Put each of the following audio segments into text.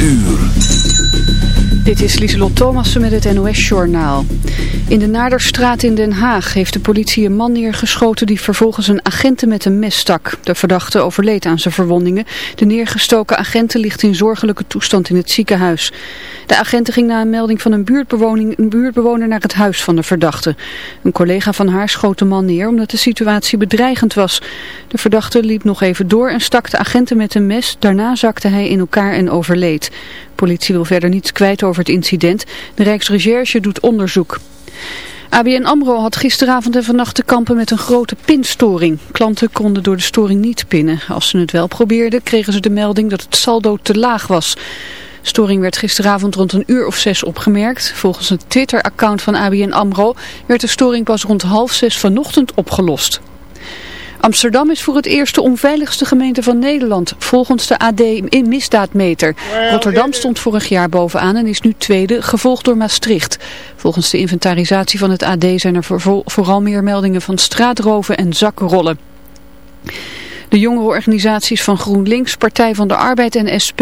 uur. Dit is Lieselot Thomassen met het NOS-journaal. In de Naderstraat in Den Haag heeft de politie een man neergeschoten die vervolgens een agenten met een mes stak. De verdachte overleed aan zijn verwondingen. De neergestoken agenten ligt in zorgelijke toestand in het ziekenhuis. De agenten ging na een melding van een, een buurtbewoner naar het huis van de verdachte. Een collega van haar schoot de man neer omdat de situatie bedreigend was. De verdachte liep nog even door en stak de agenten met een mes. Daarna zakte hij in elkaar en overleed politie wil verder niets kwijt over het incident. De Rijksrecherche doet onderzoek. ABN AMRO had gisteravond en vannacht te kampen met een grote pinstoring. Klanten konden door de storing niet pinnen. Als ze het wel probeerden kregen ze de melding dat het saldo te laag was. Storing werd gisteravond rond een uur of zes opgemerkt. Volgens het Twitter-account van ABN AMRO werd de storing pas rond half zes vanochtend opgelost. Amsterdam is voor het eerst de onveiligste gemeente van Nederland, volgens de AD in misdaadmeter. Rotterdam stond vorig jaar bovenaan en is nu tweede, gevolgd door Maastricht. Volgens de inventarisatie van het AD zijn er vooral meer meldingen van straatroven en zakrollen. De jongerenorganisaties van GroenLinks, Partij van de Arbeid en SP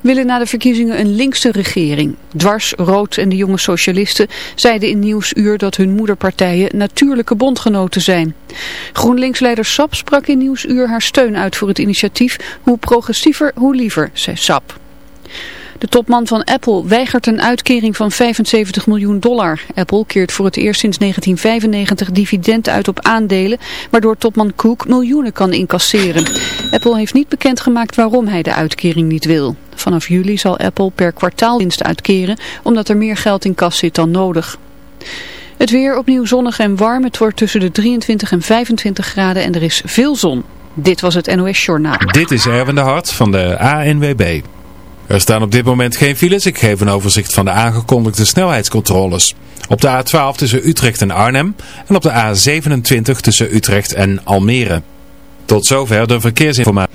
willen na de verkiezingen een linkse regering. Dwars, Rood en de jonge socialisten zeiden in Nieuwsuur dat hun moederpartijen natuurlijke bondgenoten zijn. GroenLinks-leider Sap sprak in Nieuwsuur haar steun uit voor het initiatief Hoe progressiever, hoe liever, zei Sap. De topman van Apple weigert een uitkering van 75 miljoen dollar. Apple keert voor het eerst sinds 1995 dividend uit op aandelen, waardoor topman Cook miljoenen kan incasseren. Apple heeft niet bekendgemaakt waarom hij de uitkering niet wil. Vanaf juli zal Apple per kwartaal winst uitkeren, omdat er meer geld in kas zit dan nodig. Het weer opnieuw zonnig en warm. Het wordt tussen de 23 en 25 graden en er is veel zon. Dit was het NOS Journaal. Dit is Erwin de Hart van de ANWB. Er staan op dit moment geen files. Ik geef een overzicht van de aangekondigde snelheidscontroles. Op de A12 tussen Utrecht en Arnhem en op de A27 tussen Utrecht en Almere. Tot zover de verkeersinformatie.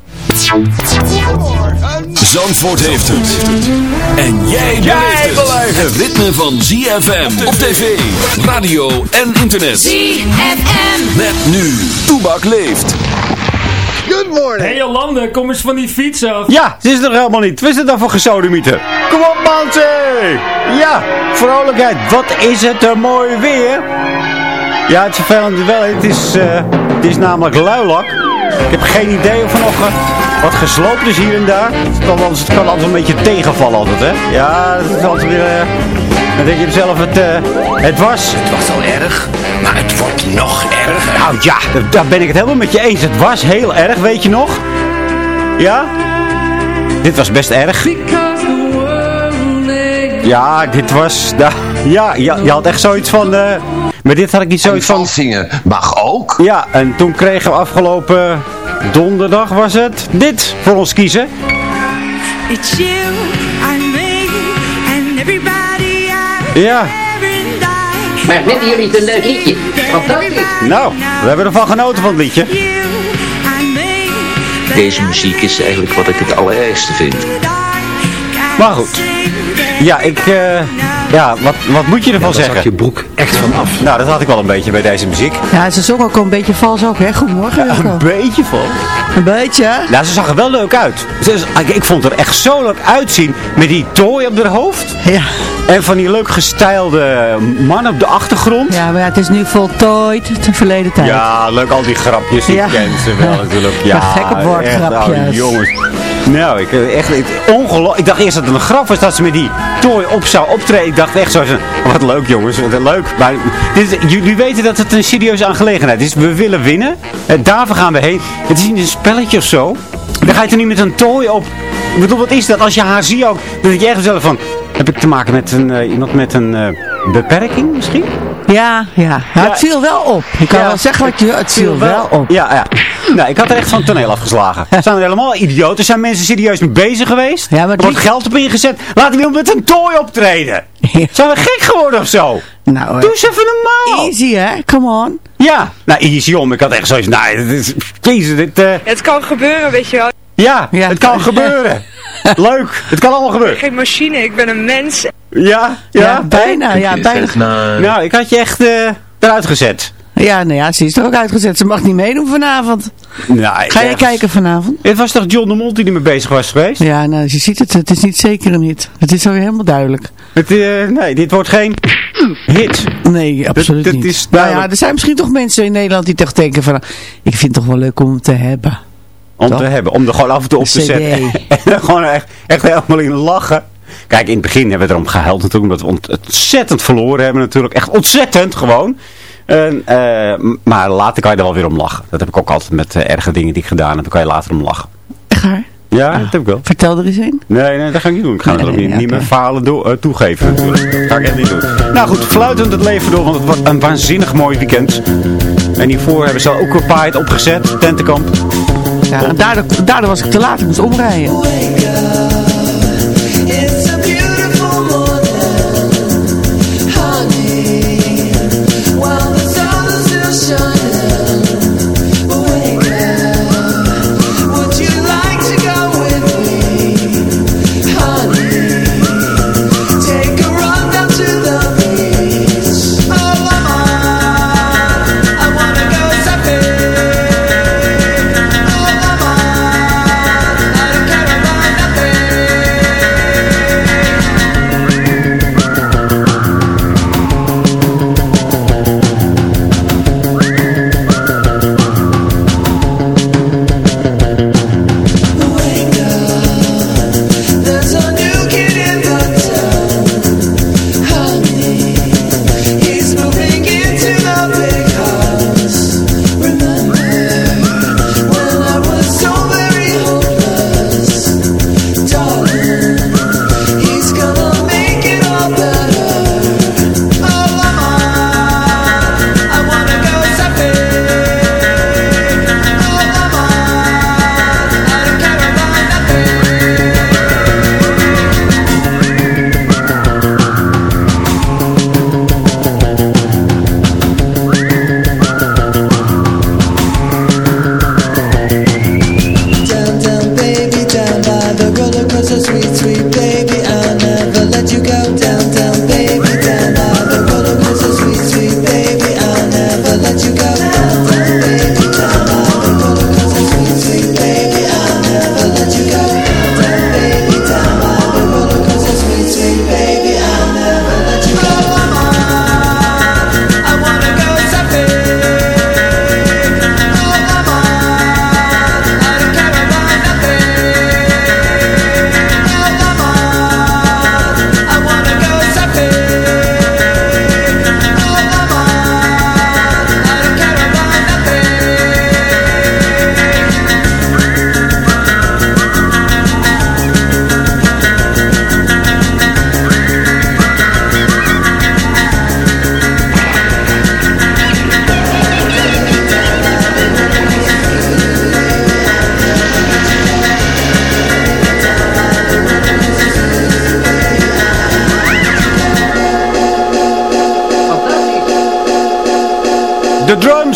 Zandvoort heeft het. En jij beleeft het. Het ritme van ZFM op tv, radio en internet. ZFM. Met nu, Toebak leeft. Good morning. Hé Jolande, kom eens van die fiets af. Ja, ze is er helemaal niet. Wat is het dan voor gesodemieten? Kom op, mensen! Ja, vrolijkheid. Wat is het een mooi weer. Ja, het is vervelend wel. Het is, eh, het is namelijk luilak. Ik heb geen idee of er nog eh, wat gesloopt is hier en daar. Het kan, altijd, het kan altijd een beetje tegenvallen altijd, hè. Ja, dat is altijd weer... eh, dan denk je zelf, het, eh, het was... Het was al erg, maar het wordt nog erger. Nou ja, daar- ben ik het helemaal met je eens. Het was heel erg, weet je nog? Ja? Dit was best erg. Ja, dit was... ja, je, je had echt zoiets van... eh, maar dit had ik niet zoiets van... zingen mag ook. Ja, en toen kregen we afgelopen donderdag was het dit voor ons kiezen. It's you and me and everybody out Ja. Maar vinden jullie het een leuk liedje? Fantastisch. Nou, we hebben ervan genoten van het liedje. Deze muziek is eigenlijk wat ik het allerergste vind. Maar goed. Ja, ik... eh, ja, wat, wat moet je ervan Daar zak zeggen? je broek echt van af. Nou, dat had ik wel een beetje bij deze muziek. Ja, ze zong ook al een beetje vals ook, hè? Goedemorgen. Een beetje vol. Een beetje, hè? Nou, ze zag er wel leuk uit. Ze ik, ik vond er echt zo leuk uitzien. Met die tooi op haar hoofd. Ja. En van die leuk gestylede man op de achtergrond. Ja, maar ja, het is nu voltooid, de verleden tijd. Ja, leuk al die grapjes. Die Ja. kent ze wel natuurlijk. Ja, Maar gek op woordgrapjes. echt, oude jongens. Nou, ik, eh, echt, ik, ik dacht eerst dat het een grap was dat ze met die tooi op zou optreden. Ik dacht echt zo, wat leuk jongens, wat leuk. Maar dit, jullie weten dat het een serieuze aangelegenheid is. We willen winnen. Eh, daarvoor gaan we heen. Het is niet een spelletje of zo. Dan ga je er niet met een tooi op. Ik bedoel, wat is dat? Als je haar ziet ook, dan denk je echt zelf van... Heb ik te maken met een, eh, iemand met een beperking misschien? Ja, ja. Ja, Ja. het viel wel op. Ik kan Ja. wel zeggen wat je... Het viel wel op. Ja, ja. Nou, ik had er echt van het toneel afgeslagen. Zijn er helemaal idioten? Zijn mensen serieus mee bezig geweest? Ja, maar er wordt geld op ingezet. Laten we met een tooi optreden. Ja. Zijn we gek geworden of zo? Nou, Doe eens even normaal. easy, hè? Come on. Ja. Nou, easy om. Ik had echt zoiets. Nou, dit is, jezus, dit... eh, Het kan gebeuren, weet je wel. ja, Ja. het kan gebeuren. Leuk. Het kan allemaal gebeuren. Geen machine, ik ben een mens. Ja, ja. Ja, bijna. Ja, bijna. Nou, ik had je echt eh, eruit gezet. Ja, nou ja, ze is er ook uitgezet. Ze mag niet meedoen vanavond. Nou, Ga je echt. kijken vanavond? Het was toch John de Mol die ermee bezig was geweest? Ja, nou, je ziet het. Het is niet zeker een hit. Het is alweer helemaal duidelijk. Het, eh, nee, dit wordt geen hit. Nee, absoluut dat niet. is nou ja, er zijn misschien toch mensen in Nederland die toch denken van... Ik vind het toch wel leuk om te hebben. Om Toch? te hebben, om er gewoon af en toe op te CD. zetten. En dan gewoon echt, echt helemaal in lachen. Kijk, in het begin hebben we erom gehuild natuurlijk, omdat we ont- ontzettend verloren hebben natuurlijk. Echt ontzettend gewoon. En, eh, maar later kan je er wel weer om lachen. Dat heb ik ook altijd met eh, erge dingen die ik gedaan heb. Dan kan je later om lachen. Echt waar? Ja, dat heb ik wel. Vertel er eens een. Nee, nee, dat ga ik niet doen. Ik ga Nee, er niet, niet oké. mijn falen eh, toegeven natuurlijk. Dat ga ik echt niet doen. Nou goed, fluitend het leven door, want het wordt een waanzinnig mooi weekend. En hiervoor hebben ze ook een paard opgezet, tentenkamp. Ja, en daardoor, daardoor was ik te laat. Ik moest omrijden.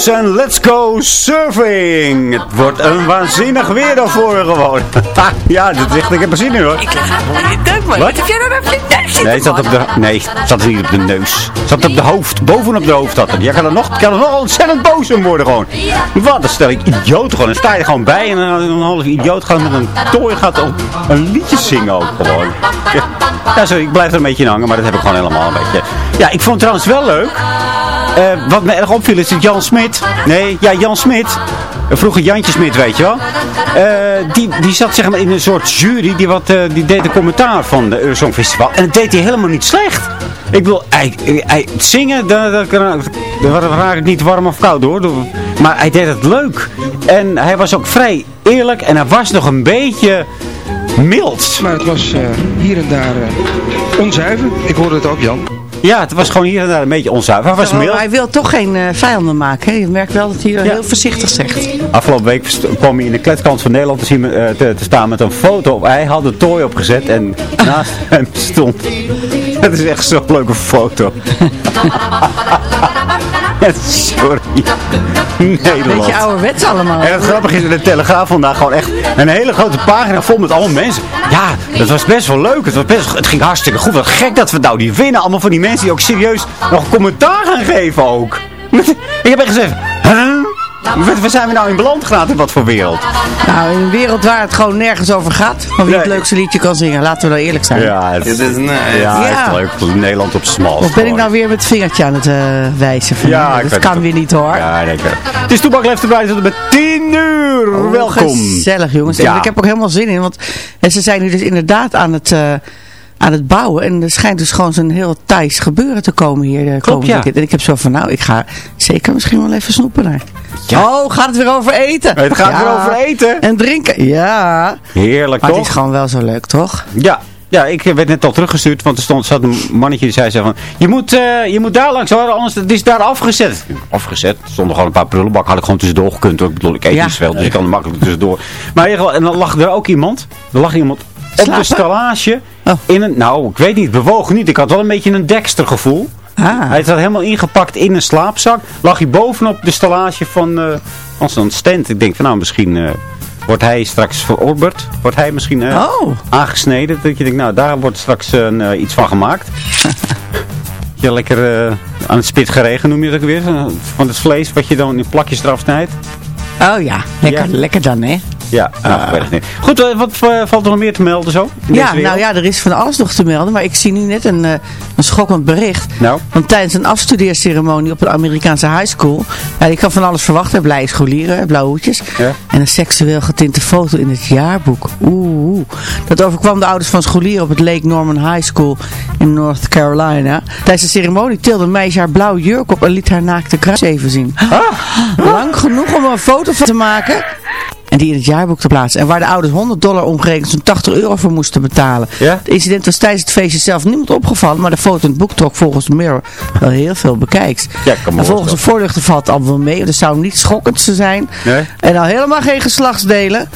En let's go surfing. Het wordt een waanzinnig weer daarvoor gewoon. Ja, dat echt, ik heb er zin in hoor. Ik leg in je. Wat? Wat heb jij nou op je? Nee, het zat op de, nee, het zat niet op de neus. Het zat op de hoofd, bovenop de hoofd had het. Jij kan er nog, kan er nog ontzettend boos om worden gewoon. Wat een stel ik idioot gewoon. Dan sta je er gewoon bij en dan een half idioot gaat met een tooi gaat op een liedje zingen ook gewoon. Ja, ja, sorry, ik blijf er een beetje in hangen, maar dat heb ik gewoon helemaal een beetje. Ja, ik vond het trouwens wel leuk. Eh, wat me erg opviel is dat Jan Smit, nee, ja, Jan Smit, vroeger Jantje Smit, weet je wel. Eh, die, die zat zeg maar in een soort jury, die, wat, eh, die deed een commentaar van de Eurosong Festival. En dat deed hij helemaal niet slecht. Ik bedoel, hij, hij, zingen, daar, daar raak ik niet warm of koud hoor. Maar hij deed het leuk. En hij was ook vrij eerlijk en hij was nog een beetje mild. Maar het was hier en daar onzuiver. Ik hoorde het ook, Jan. Ja, het was gewoon hier en daar een beetje onzuiver. Hij was Terwijl mild. Hij wil toch geen eh, vijanden maken. Hè? Je merkt wel dat hij heel voorzichtig zegt. Afgelopen week kwam hij in de kletskant van Nederland te, zien, eh, te, te staan met een foto. op. Hij had de tooi opgezet en naast hem stond... Het is echt zo'n leuke foto. Sorry. Nederland. Beetje ouderwets allemaal. En het grappige is in de Telegraaf vandaag gewoon echt een hele grote pagina vol met allemaal mensen. Ja, dat was best wel leuk. Het, was best, het ging hartstikke goed. Wat gek dat we nou die winnen. Allemaal van die mensen die ook serieus nog commentaar gaan geven ook. Ik heb echt gezegd, huh? Waar zijn we nou in beland geraakt in wat voor wereld? Nou, in een wereld waar het gewoon nergens over gaat. Van wie het Nee. leukste liedje kan zingen. Laten we nou eerlijk zijn. Ja, het is, ja, het Ja. is leuk. Nederland op smal. Of ben ik nou weer met het vingertje aan het eh, wijzen? Van, Ja, dat kan het. weer niet hoor. Ja, nee, weet het. Het is Toebak Leeft erbij tot en met 10 uur. Oh, Welkom. Gezellig jongens. Ja. En ik heb ook helemaal zin in. Want eh, ze zijn nu dus inderdaad aan het, eh, aan het bouwen. En er schijnt dus gewoon zo'n heel Thais gebeuren te komen hier. De komende ja. weekend. En ik heb zo van nou, ik ga zeker misschien wel even snoepen daar. Oh, gaat het weer over eten? Het gaat Ja. weer over eten. En drinken. Ja. Heerlijk Maar toch? het is gewoon wel zo leuk, toch? Ja. Ja, ik werd net al teruggestuurd, want er stond, zat een mannetje die zei zo van, je moet, eh, je moet daar langs hoor, anders het is daar afgezet. Afgezet? Er stonden gewoon een paar prullenbakken, had ik gewoon tussendoor gekund hoor. Ik bedoel, ik eet Ja. niet zoveel, dus ik kan er makkelijk tussendoor. Maar in ieder geval, en dan lag er ook iemand, er lag iemand op de stallage, Oh. in een, nou, ik weet niet, bewogen niet. Ik had wel een beetje een Dexter gevoel. Ah. Hij zat helemaal ingepakt in een slaapzak. Lag hij bovenop de stallage van, van zo'n stand. Ik denk van nou, misschien eh, wordt hij straks verorberd. Wordt hij misschien eh, Oh. aangesneden. Dat je denkt, nou daar wordt straks iets van gemaakt. je lekker aan het spit geregen noem je dat ook weer. Van het vlees wat je dan in plakjes eraf snijdt. Oh ja, lekker, Ja. lekker dan hè. Ja, nou, niet. Goed, eh, wat eh, valt er nog meer te melden zo? Ja, nou ja, er is van alles nog te melden. Maar ik zie nu net een, eh, een schokkend bericht. Nou? Want tijdens een afstudeerceremonie op een Amerikaanse high school. Ja, ik kan van alles verwachten. Blije scholieren, blauwe hoedjes. Ja. En een seksueel getinte foto in het jaarboek. Oeh, oeh. Dat overkwam de ouders van scholieren op het Lake Norman High School in North Carolina. Tijdens de ceremonie tilde een meisje haar blauwe jurk op en liet haar naakte kruis even zien. Lang genoeg om een foto van te maken. En die in het jaarboek te plaatsen. En waar de ouders 100 dollar omgerekend zo'n 80 euro voor moesten betalen. Ja? Het incident was tijdens het feestje zelf niemand opgevallen. Maar de foto in het boek trok volgens de Mirror wel heel veel bekijks. Ja, ik kan en volgens de voorlichter valt het allemaal mee. Dus het zou niet schokkend zijn. Nee? En al helemaal geen geslachtsdelen.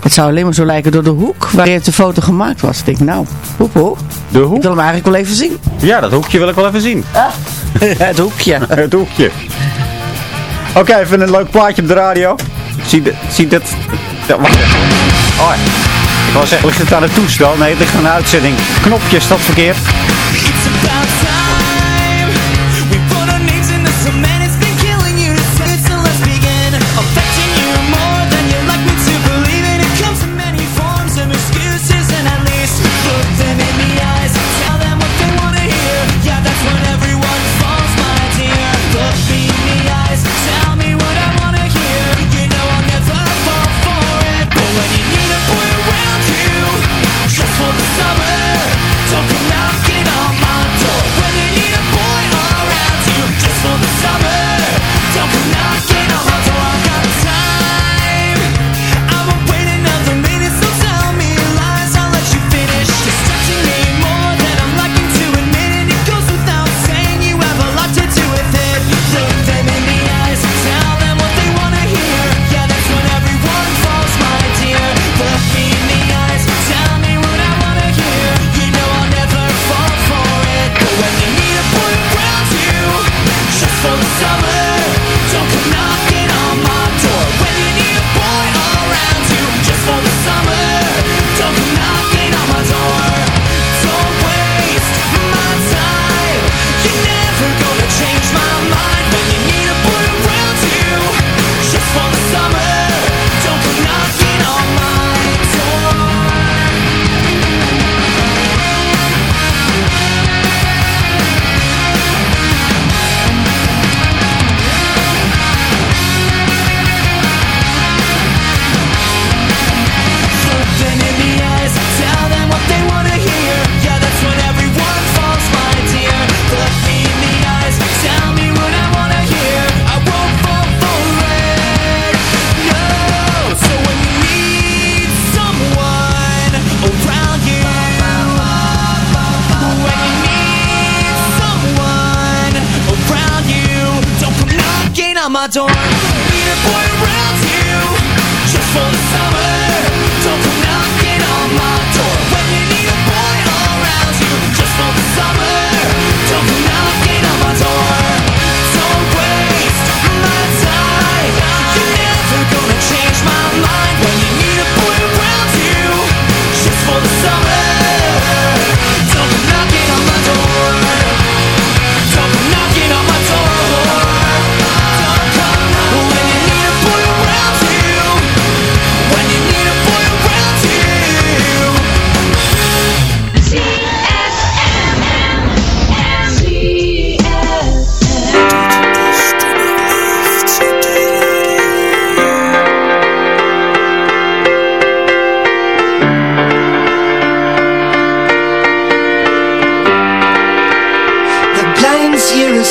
Het zou alleen maar zo lijken door de hoek waarin de foto gemaakt was. Ik denk, nou, poepoe. De Ik hoek? wil hem eigenlijk wel even zien. Ja, dat hoekje wil ik wel even zien. het hoekje. Het hoekje. Oké, even een leuk plaatje op de radio. Zie, de, zie dat... Ja. Oh, ik wou zeggen, ligt het aan het toestel? Nee, het ligt aan de uitzending. Knopje, is dat verkeerd?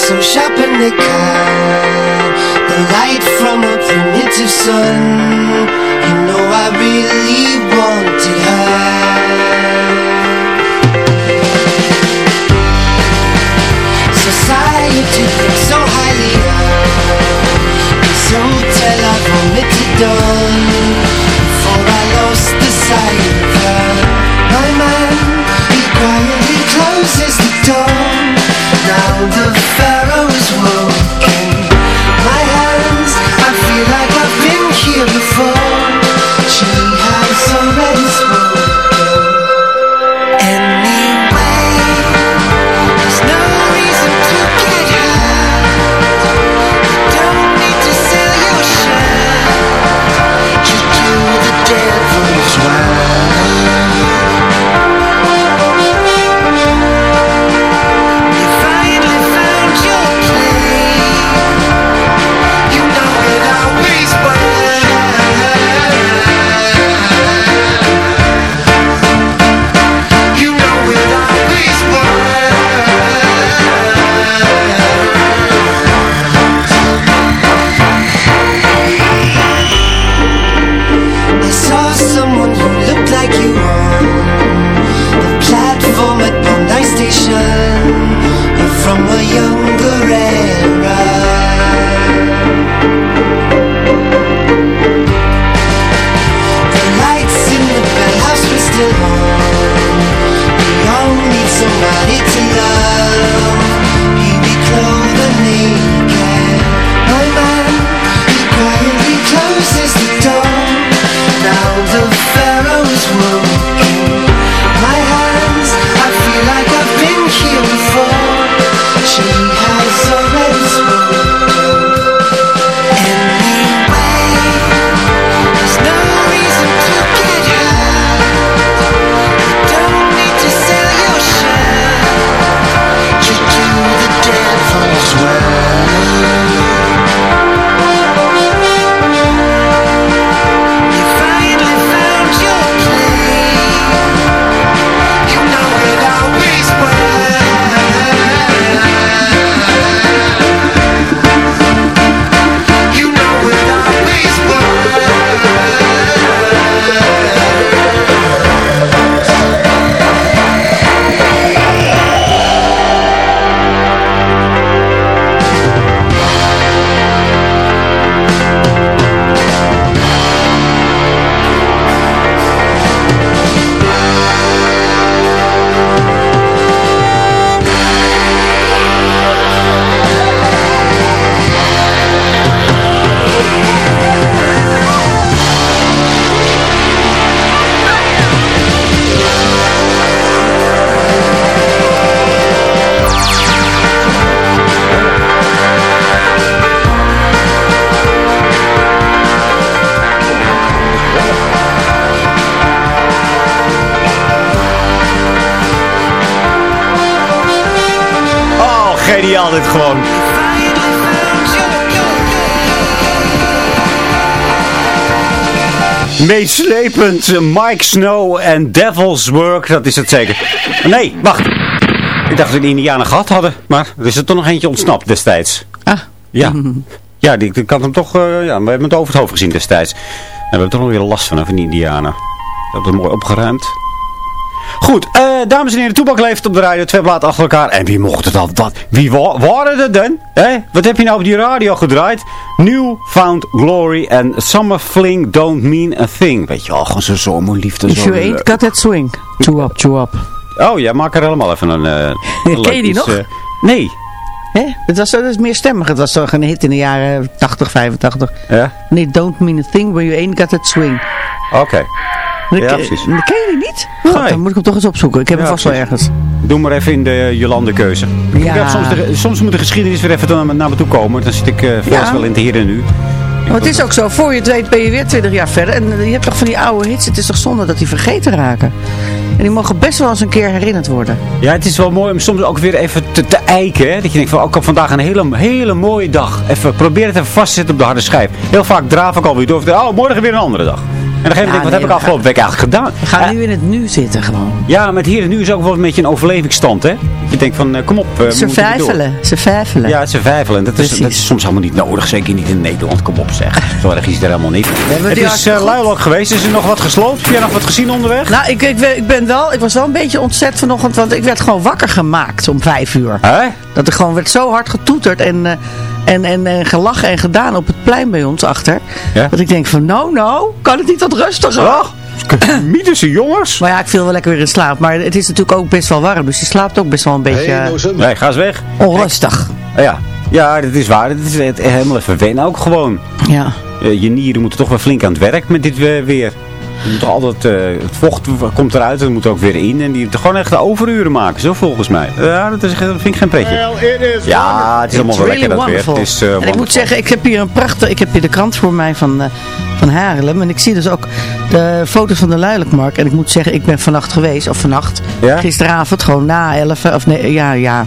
so sharp and they cut the light from a primitive sun. You know I really wanted her. Society thinks so highly of so hotel I've vomited done before I lost the sight of her. My man, he quietly closes the door. Now the fall gewoon. Meeslepend Mike Snow en Devil's Work, dat is het zeker. Nee, wacht. Ik dacht dat we Indianen gehad hadden, maar er is er toch nog eentje ontsnapt destijds. Ah. Ja. Ja, die, kan hem toch, eh, ja, we hebben het over het hoofd gezien destijds. En we hebben toch nog weer last van, een van die Indianen. Dat is mooi opgeruimd. Goed, eh, dames en heren, Toebak leeft op de radio, twee bladen achter elkaar. En wie mocht het dan? Wat, wie wa waren het dan? Wat heb je nou op die radio gedraaid? New Found Glory en Summer Fling Don't Mean a Thing. Weet je wel, gewoon zo'n zomerliefde. If zo you ain't got that swing. Chew up, chew up. Oh ja, maak er helemaal even een... een leuk Ken je die nog? eh, nee. Hè? Het was, dat is meer stemmig. Het was toch een hit in de jaren 80, 85. Ja? Nee, don't mean a thing when you ain't got that swing. Oké. Dat Ja, precies. ken je die niet? God, Nee. dan moet ik hem toch eens opzoeken. Ik heb hem Ja, vast wel ergens. Doe maar even in de Jolande keuze. Ja. soms, de, soms moet de geschiedenis weer even naar, naar me toe komen. Dan zit ik eh Ja. wel in het hier en nu. Maar het is ook zo, voor je het weet ben je weer 20 jaar verder. En eh, je hebt toch van die oude hits, het is toch zonde dat die vergeten raken. En die mogen best wel eens een keer herinnerd worden. Ja, het is wel mooi om soms ook weer even te, te eiken. Hè? Dat je denkt van, ook vandaag een hele, hele mooie dag. Even, probeer het even vast te zetten op de harde schijf. Heel vaak draaf ik alweer door. Oh, morgen weer een andere dag. En dan denk ik, wat nee, heb ik afgelopen week eigenlijk gedaan? We gaan nu in het nu zitten gewoon. Ja, met hier en nu is ook wel een beetje een overlevingsstand, hè? Je denkt van, eh, kom op. eh, vijfelen, ze vijfelen. Ja, ze vijfelen. Dat is, dat is soms helemaal niet nodig. Zeker niet in Nederland. Kom op zeg. Zo erg is het er helemaal niet. Het is uh, geweest. Is er nog wat gesloopt? Heb jij nog wat gezien onderweg? Nou, ik, ik, ik ben wel, ik was wel een beetje ontzet vanochtend, want ik werd gewoon wakker gemaakt om vijf uur. Hè? Dat er gewoon werd zo hard getoeterd en, eh, en, en, en gelachen en gedaan op het plein bij ons achter. Ja? Dat ik denk van, nou nou, kan het niet wat rustiger? Oh, Mythische jongens. Maar ja, ik viel wel lekker weer in slaap. Maar het is natuurlijk ook best wel warm, dus je slaapt ook best wel een beetje eh, Nee, ga eens weg. onrustig. Ja. ja, dat is waar. Dat is het- helemaal even wennen ook gewoon. Ja. Eh, je nieren moeten toch wel flink aan het werk met dit weer. Je moet altijd, eh, het vocht komt eruit en het moet ook weer in. En die gewoon echt de overuren maken, zo volgens mij. Ja, dat, is, dat vind ik geen pretje. Ja, het is allemaal wel It's lekker dat weer. wonderful. Het is, eh, en ik wonderful. moet zeggen, ik heb hier een prachtig, ik heb hier de krant voor mij van, eh, van Haarlem. En ik zie dus ook de foto's van de Luilijkmarkt. En ik moet zeggen, ik ben vannacht geweest, of vannacht, Ja? gisteravond, gewoon na 11, of nee, ja, ja,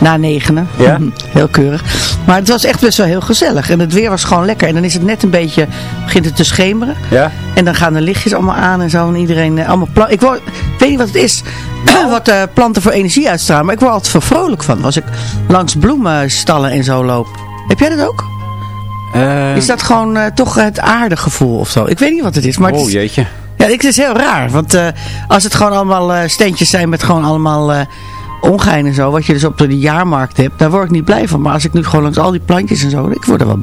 na negenen. Ja? Heel keurig. Maar het was echt best wel heel gezellig. En het weer was gewoon lekker. En dan is het net een beetje, begint het te schemeren. Ja? En dan gaan de lichtjes allemaal aan en zo. En iedereen, eh, allemaal ik, word, ik weet niet wat het is, wat eh, planten voor energie uitstralen. Maar ik word altijd veel vrolijk van. Als ik langs bloemenstallen en zo loop. Heb jij dat ook? Eh, Is dat gewoon toch het aardegevoel of zo? Ik weet niet wat het is. Maar oh jeetje. ja, het is heel raar. Want als het gewoon allemaal steentjes zijn met gewoon allemaal ongein en zo. Wat je dus op de jaarmarkt hebt. Daar word ik niet blij van. Maar als ik nu gewoon langs al die plantjes en zo. Ik word er wel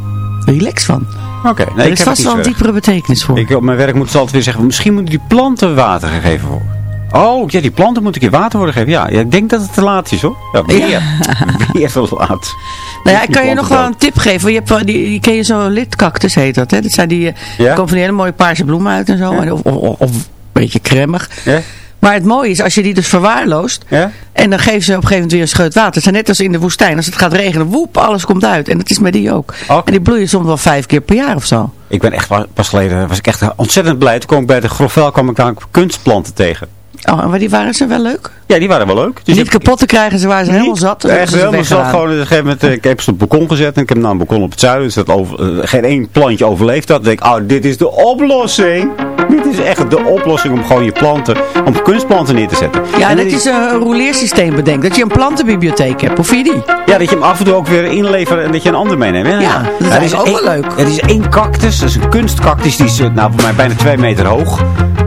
relaxed van. Oké, nee, er ik is vast wel zo een diepere betekenis voor. Ik, op mijn werk moeten ze altijd weer zeggen, misschien moeten die planten water gegeven worden. Oh, ja, die planten moeten een keer water worden gegeven. Ja, ja, ik denk dat het te laat is hoor. Ja, weer. weer te laat. Nou ja, ik kan je nog wel een tip geven. Je hebt wel, die, die ken je zo'n lidcactus heet dat. Hè? Dat zijn die, eh, Ja? er komen van die hele mooie paarse bloemen uit en zo. Ja. Of, of, een beetje cremmig. Ja? Maar het mooie is, als je die dus verwaarloost. Ja? En dan geven ze op een gegeven moment weer een scheut water. Het zijn net als in de woestijn. Als het gaat regenen, woep, alles komt uit. En dat is met die ook. En die bloeien soms wel vijf keer per jaar of zo. Ik ben echt, pas geleden was ik echt ontzettend blij. Toen kwam ik bij de Grofvel kwam ik daar kunstplanten tegen. Oh, en waar die waren ze wel leuk? Ja, die waren wel leuk. Dus Niet kapot te krijgen, ze waren ze helemaal zat. Echt helemaal zat. Gewoon, op een gegeven moment, eh, ik heb ze op het balkon gezet en ik heb nou een balkon op het zuiden. Dus dat over, eh, geen één plantje overleeft dat. Dan denk ik, oh, dit is de oplossing. Dit is echt de oplossing om gewoon je planten, om kunstplanten neer te zetten. Ja, En dat is een rouleersysteem bedenkt. Dat je een plantenbibliotheek hebt. Vind je die? Ja, dat je hem af en toe ook weer inlevert en dat je een ander meeneemt. Ja, Ja, dat is ook wel leuk. Er is één cactus, dat is een kunstcactus. Die is eh, nou, voor mij bijna twee meter hoog.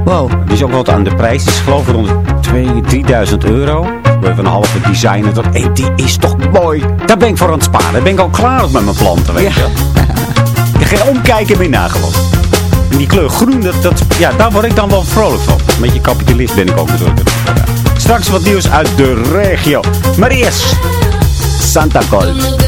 Wow. Die is ook wat aan de prijs. Die is geloof ik rond de 2.000, 3.000 euro. We hebben een halve designer. Dat, hey, die is toch mooi. Daar ben ik voor aan het sparen. Daar ben ik al klaar op met mijn planten, weet je wel. Ik ga geen omkijken meer nagelost. En die kleur groen, dat, dat, ja, daar word ik dan wel vrolijk van. Een beetje kapitalist ben ik ook natuurlijk. Ja. Straks wat nieuws uit de regio. Maar eerst Santa Gold.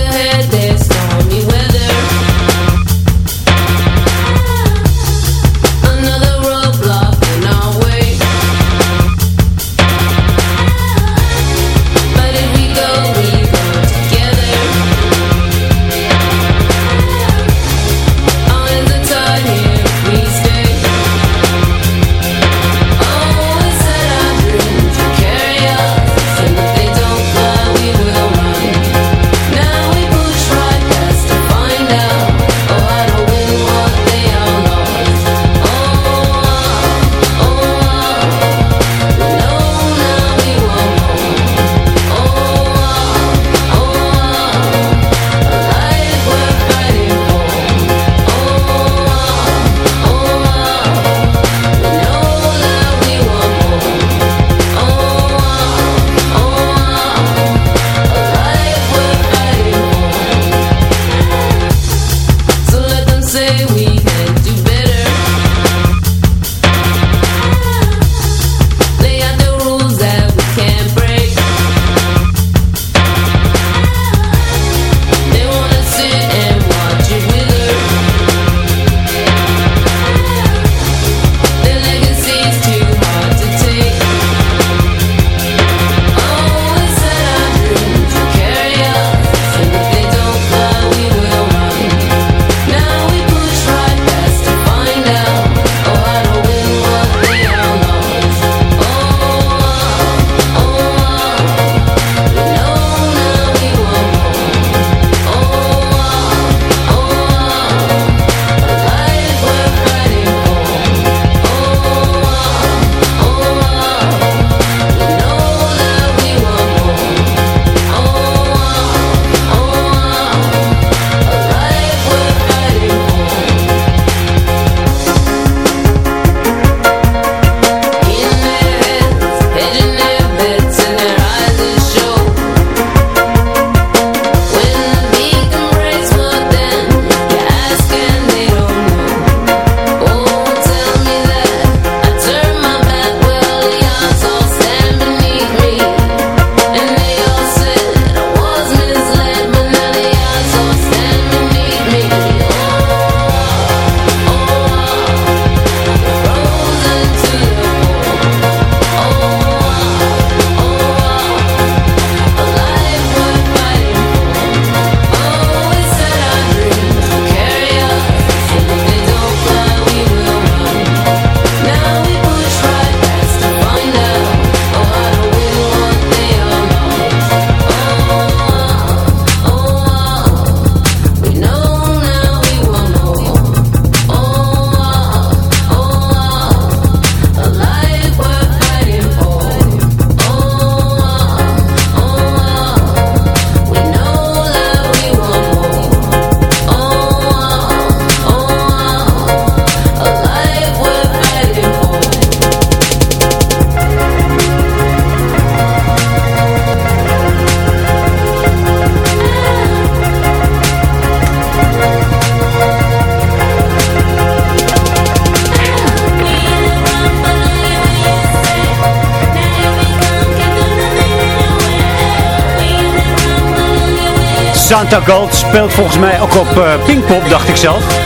Santa Gold speelt volgens mij ook op eh, Pinkpop, dacht ik zelf.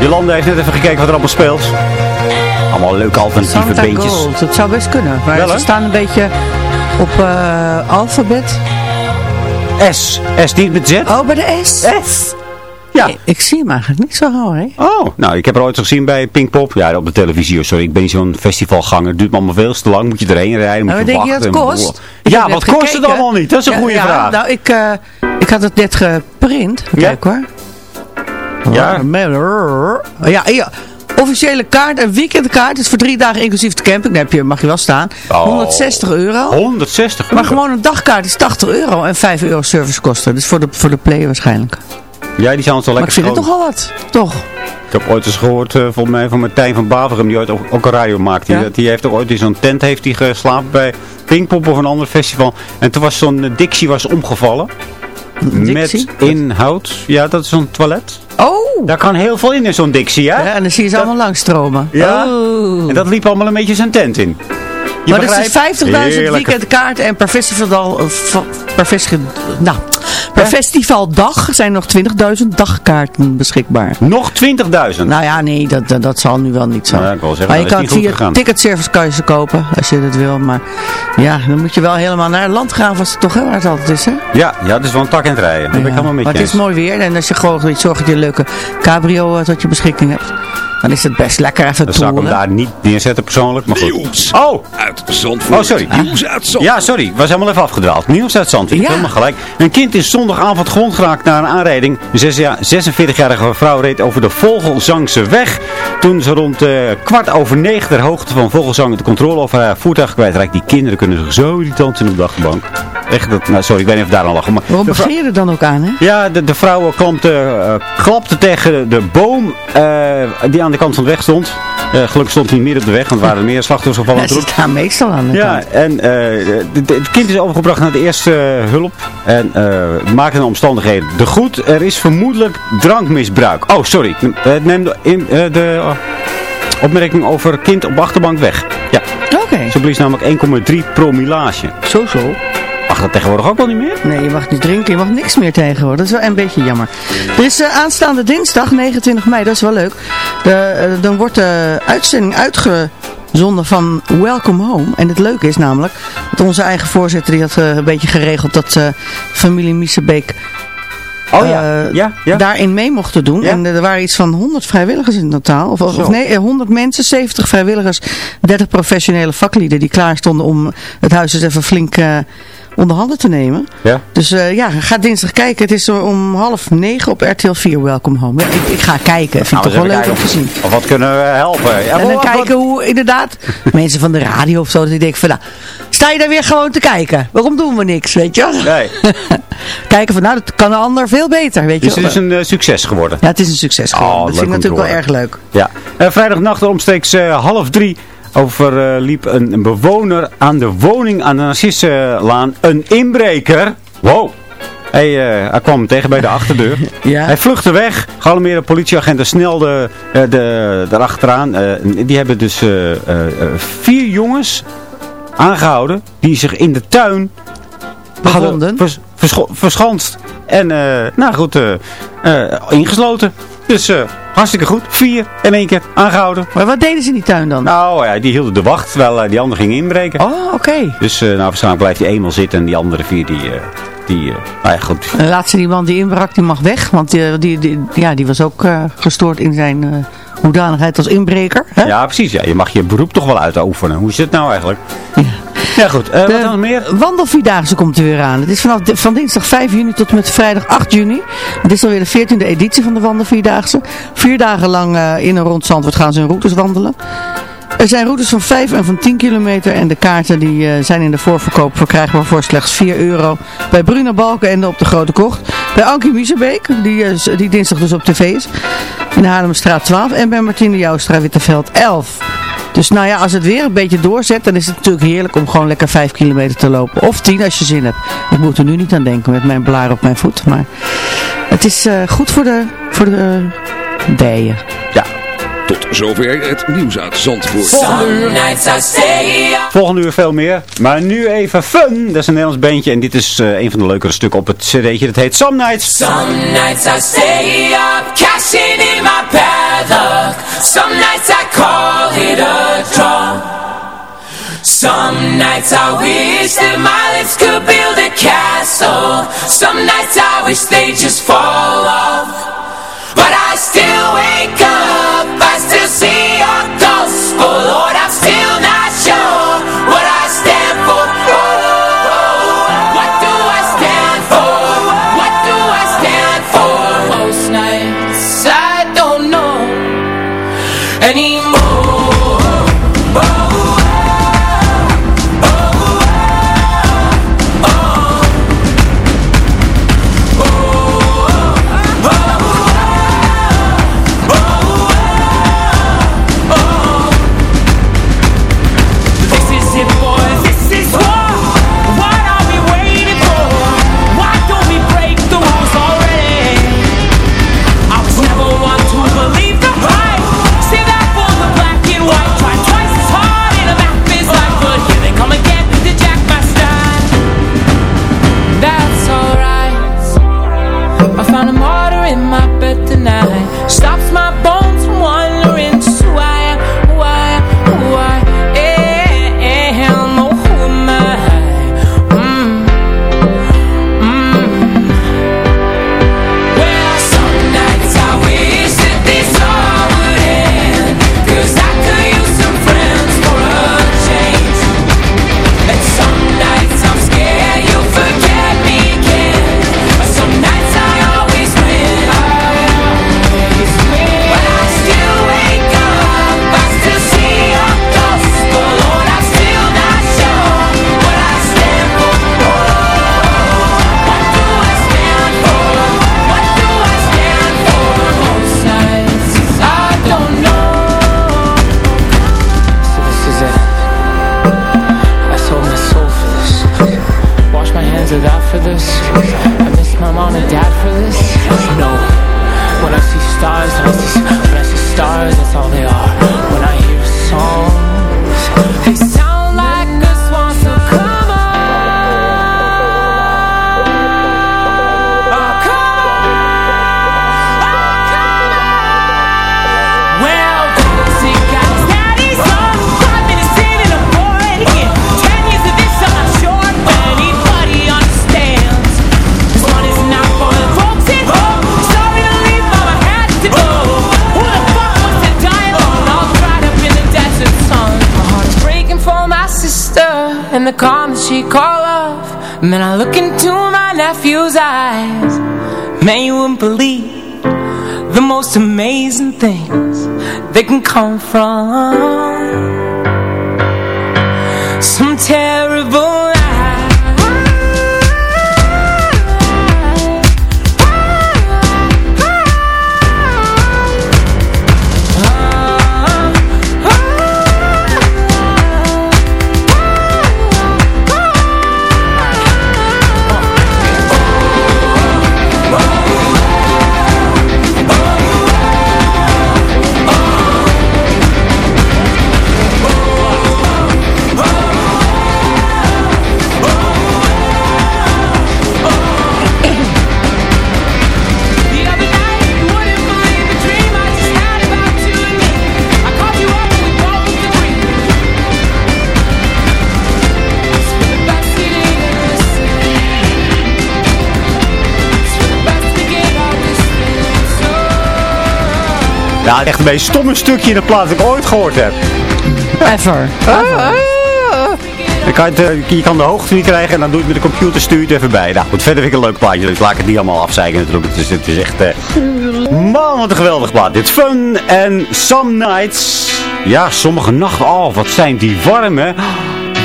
Jolanda heeft net even gekeken wat er allemaal speelt. Allemaal leuke alternatieve Santa beentjes. Gold, dat zou best kunnen. Maar Wel, ze staan een beetje op eh, alfabet. S. S niet met Z. Oh, bij de S. S. Ja. Ik zie hem eigenlijk niet zo gauw, hè? Oh, nou, ik heb er ooit gezien bij Pinkpop. Ja, op de televisie. hoor. Sorry, ik ben niet zo'n festivalganger. Het duurt me allemaal veel te lang. Moet je erheen rijden, moet Maar je denk je dat kost? Ja, wat kost het allemaal niet? Dat is een Ja, goede ja, vraag. Nou, ik, eh, ik had het net geprint. Kijk hoor. Ja. Ja, ja. Officiële kaart, een weekendkaart. is voor drie dagen inclusief de camping. Daar heb je, mag je wel staan. Oh. 160 euro. 160 euro. Maar gewoon een dagkaart is 80 euro en 5 euro servicekosten. Dus voor de, voor de play waarschijnlijk. Ja, die zijn ons wel Maar lekker ik vind toch al wat. Toch? Ik heb ooit eens gehoord, eh, volgens mij van Martijn van Baveren, die ooit ook, ook een radio maakt. Die, Ja. die heeft ook ooit in zo'n tent heeft die geslapen bij Pinkpop of een ander festival. En toen was zo'n eh, Dixie was omgevallen. Met inhoud. Ja, dat is zo'n toilet. Oh! Daar kan heel veel in in zo'n Dixie, hè? Ja, en dan zie je ze allemaal langstromen. Ja. Oh. En dat liep allemaal een beetje zijn tent in. Je maar dat is begrijpt? 50.000 Heerlijke- weekendkaart en per festival, eh, per, festival, nou, per festivaldag zijn nog 20.000 dagkaarten beschikbaar. Nog 20.000? Nou ja, nee, dat, dat, dat zal nu wel niet zo. Ja, ik wil zeggen, maar je is kan via ticketservice kan je ze kopen, als je dat wil. Maar ja, dan moet je wel helemaal naar het land gaan, was het toch hè, waar het altijd is, hè? Ja, ja, dat is wel een tak en het rijden. Dat ben ik Ja, helemaal met maar het is mooi weer en als je gewoon zorgt dat je een leuke cabrio eh, tot je beschikking hebt, dan is het best lekker even Dan zou ik hem daar niet neerzetten persoonlijk, maar goed. Nieuws Oh! uit Zandvoort. Oh, sorry. Nieuws uit Zandvoort. Ja, sorry. Was helemaal even afgedraald. Nieuws uit Zandvoort. Ja. Helemaal gelijk. Een kind is zondagavond gewond geraakt na een aanrijding. Een zes- ja, 46-jarige vrouw reed over de Vogelzangse weg. Toen ze rond eh, kwart over negen ter hoogte van Vogelzang de controle over haar voertuig kwijtraakt. Die kinderen kunnen zich zo irritant zijn op de achterbank. Echt, dat, nou, sorry, ik weet niet of daar aan lachen. Maar Waarom begin je er dan ook aan, hè? ja, de, de vrouw klampte, eh, klapte tegen de boom eh, die aan de kant van de weg stond. Eh, gelukkig stond hij niet meer op de weg, want er waren meer slachtoffers gevallen. Ja, ze staan meestal aan de Ja, kant. en eh, het kind is overgebracht naar de eerste eh, hulp. En maakte de omstandigheden de goed. Er is vermoedelijk drankmisbruik. Oh, sorry. Neem de, in, de opmerking over kind op achterbank weg. Ja. Oké. Ze blies namelijk 1,3 promillage. Zo zo. Mag dat tegenwoordig ook wel niet meer? Nee, je mag niet drinken, je mag niks meer tegenwoordig. Dat is wel een beetje jammer. Er is eh, aanstaande dinsdag, 29 mei, dat is wel leuk. De, eh, dan wordt de uitzending uitgezonden van Welcome Home. En het leuke is namelijk, dat onze eigen voorzitter die had eh, een beetje geregeld dat familie Miesebeek Oh ja, eh, ja, ja. daarin mee mochten doen. Ja. En er waren iets van 100 vrijwilligers in totaal. Of, of nee, eh, 100 mensen, 70 vrijwilligers, 30 professionele vaklieden die klaar stonden om het huis eens even flink onder handen te nemen. Ja. Dus eh, ja, ga dinsdag kijken. Het is om half negen op RTL 4 Welcome Home. Ik, ik ga kijken. Vind Nou, het toch we wel leuk om te zien. Of wat kunnen we helpen? Ja, En dan wat- wat- kijken hoe inderdaad mensen van de radio of zo, dat die denken van nou, sta je daar weer gewoon te kijken? Waarom doen we niks, weet je wel? Nee. Kijken van nou, dat kan een ander veel beter, weet je Dus het is een eh, succes geworden. Ja, het is een succes geworden. Oh, dat vind ik natuurlijk wel erg leuk. Ja. Eh, vrijdagnacht omstreeks half drie overliep een, een bewoner aan de woning aan de Narcissenlaan een inbreker. Wow. Hij, eh, hij kwam tegen bij de achterdeur. Ja. Hij vluchtte weg. Gealarmeerde politieagenten snelden eh, de, erachteraan. Eh, die hebben dus vier jongens aangehouden die zich in de tuin hadden vers- verschanst. En nou goed, ingesloten. Dus eh, hartstikke goed. Vier in één keer aangehouden. Maar wat deden ze in die tuin dan? Nou ja, die hielden de wacht terwijl eh, die ander ging inbreken. Oh, oké. Dus eh, nou, waarschijnlijk blijft die eenmaal zitten en die andere vier die... die nou ja, goed. En laatste die man die inbrak, die mag weg. Want die, die, die- ja, die was ook gestoord in zijn hoedanigheid als inbreker. Hè? Ja, precies. Ja. Je mag je beroep toch wel uitoefenen. Hoe is het nou eigenlijk? Ja, goed. Eh, wat dan meer? De wandelvierdaagse komt er weer aan. Het is vanaf van dinsdag 5 juni tot en met vrijdag 8 juni. Het is alweer de 14e editie van de wandelvierdaagse. Vier dagen lang eh, in en rond Zandvoort gaan ze hun routes wandelen. Er zijn routes van 5 en van 10 kilometer en de kaarten die eh, zijn in de voorverkoop verkrijgbaar voor slechts 4 euro. Bij Bruna Balkenende op de Grote Kocht. Bij Ankie Miezebeek, die, eh, die dinsdag dus op tv is. In de Haarlemstraat 12 en bij Martine Joustra Witteveld 11. Dus nou ja, als het weer een beetje doorzet, dan is het natuurlijk heerlijk om gewoon lekker 5 kilometer te lopen. Of 10 als je zin hebt. Ik moet er nu niet aan denken met mijn blaar op mijn voet. Maar het is eh, goed voor de, voor de eh, bijen. Ja. Tot zover het nieuws uit Zandvoort. Volgende uur, volgende uur veel meer. Maar nu even fun. Dat is een Nederlands bandje. En dit is eh, een van de leukere stukken op het cd'tje. Dat heet Some Nights. Some nights I stay up, cashing in my paddock. Some nights I call it a draw. Some nights I wish that my lips could build a castle. Some nights I wish they just fall off. But I still wake up, I still see your gospel. Lord, I'm still not that can come from Ja, echt een beetje stomme stukje in de plaat dat ik ooit gehoord heb. Ever. Je kan, het, eh, je kan de hoogte niet krijgen en dan doe je het met de computer, stuur het even bij. Nou goed, verder vind ik een leuk plaatje, dus laat ik het niet allemaal afzeiken natuurlijk. Het is, het is echt... eh, man, wat een geweldig plaat. Dit Fun en Some Nights. Ja, sommige nachten, oh wat zijn die warm hè.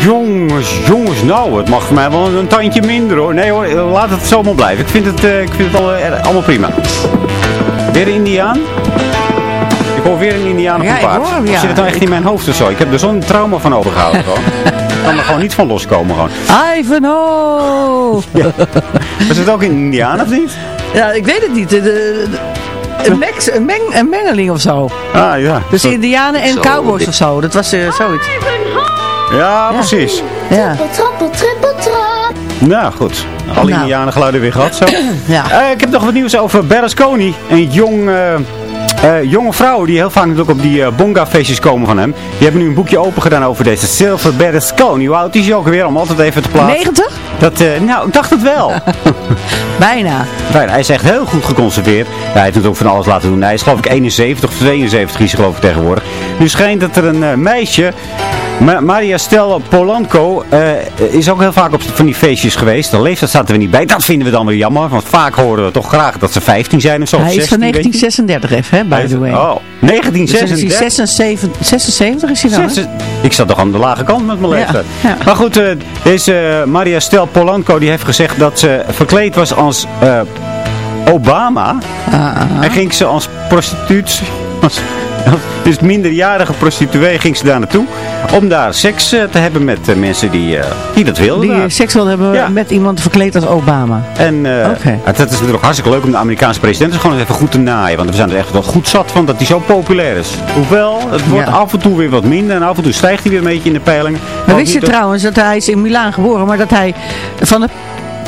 Jongens, jongens, nou, het mag voor mij wel een tandje minder hoor. Nee hoor, eh, laat het zo maar blijven. Ik vind het, ik vind het al, allemaal prima. Weer Indiaan? Ik hoor weer een Indiaan op Ja, ik paard. hoor ja. zit het nou echt in mijn hoofd of zo? Ik heb er zo'n trauma van overgehouden gewoon. Ik kan er gewoon niet van loskomen gewoon. Ivanhoe! Was het ook een Indiaan of niet? Ja, ik weet het niet. De, de- een, mix, een, meng, een mengeling of zo. Ah, ja. Dus indianen en Zo. cowboys of zo. Dat was eh, zoiets. Ja, precies. Ja. Trappel, trippel, trap. Nou, goed. Alle Nou. indianengeluiden weer gehad zo. Ja. Eh, ik heb nog wat nieuws over Berlusconi. Een jong, eh, eh, jonge vrouw die heel vaak natuurlijk op die eh, bonga-feestjes komen van hem. Die hebben nu een boekje open gedaan over deze Silver Berlusconi. Hoe oud is hij ook weer? Om altijd even te plaatsen. 90? Dat, eh, nou, ik dacht het wel. Bijna. Bijna. Hij is echt heel goed geconserveerd. Ja, hij heeft natuurlijk van alles laten doen. Hij is geloof ik 71 of 72 is geloof ik tegenwoordig. Nu schijnt dat er een meisje, Ma- Maria Stel Polanco, eh, is ook heel vaak op van die feestjes geweest. De leeftijd staat er weer niet bij. Dat vinden we dan weer jammer. Want vaak horen we toch graag dat ze 15 zijn of zo. of Hij is 16, van weet je. 1936 even, hè, by the way. Oh, Dus is hij 1936. 76, 76 is hij dan, Ik zat toch aan de lage kant met mijn leeftijd. ja. Maar goed, eh, deze Maria Stel Polanco die heeft gezegd dat ze verkleed was als eh, Obama. En ging ze als prostituut, als, dus minderjarige prostituee, ging ze daar naartoe. Om daar seks eh, te hebben met eh, mensen die, eh, die dat wilden. Die daar. seks wil hebben Ja. met iemand verkleed als Obama. En Oké. het, het is natuurlijk hartstikke leuk om de Amerikaanse president eens gewoon even goed te naaien. Want we zijn er echt wel goed zat van dat hij zo populair is. Hoewel, het wordt Ja. af en toe weer wat minder. En af en toe stijgt hij weer een beetje in de peilingen. Maar wist je trouwens dat hij is in Milaan geboren, maar dat hij van de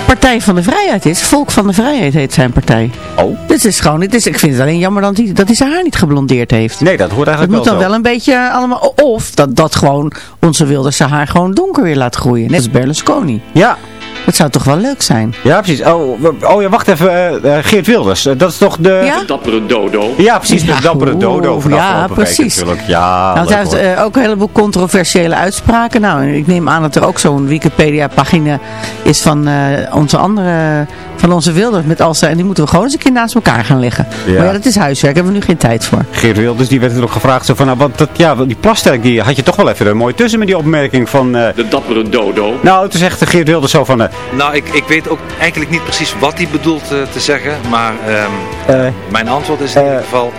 Partij van de Vrijheid is? Volk van de Vrijheid heet zijn partij. Oh. Dit is gewoon, dit is, ik vind het alleen jammer dat hij, dat hij zijn haar niet geblondeerd heeft. Nee, dat hoort Het eigenlijk moet dan wel wel een beetje allemaal, of dat, dat gewoon onze Wilders zijn haar gewoon donker weer laat groeien. Net als Berlusconi. Ja. Dat zou toch wel leuk zijn? Ja, precies. Oh, oh ja, wacht even. eh, eh, Geert Wilders. Eh, dat is toch de... Ja? Dappere dodo. Ja, precies. De Ja, dappere dodo van ja, week precies. Ja, Nou, leuk hij heeft eh, ook een heleboel controversiële uitspraken. Nou, ik neem aan dat er ook zo'n Wikipedia-pagina is van eh, onze andere, van onze Wilders met al zijn. En die moeten we gewoon eens een keer naast elkaar gaan leggen. Ja. Maar ja, dat is huiswerk. Daar hebben we nu geen tijd voor. Geert Wilders, die werd er ook gevraagd. Zo van, nou, wat, dat, ja, die plasterk, die had je toch wel even er mooi tussen met die opmerking van... eh, De dappere dodo. nou, toen zegt Geert Wilders zo van... eh, Nou, ik, ik weet ook eigenlijk niet precies wat hij bedoelt eh, te zeggen, maar ehm, eh, mijn antwoord is in ieder geval...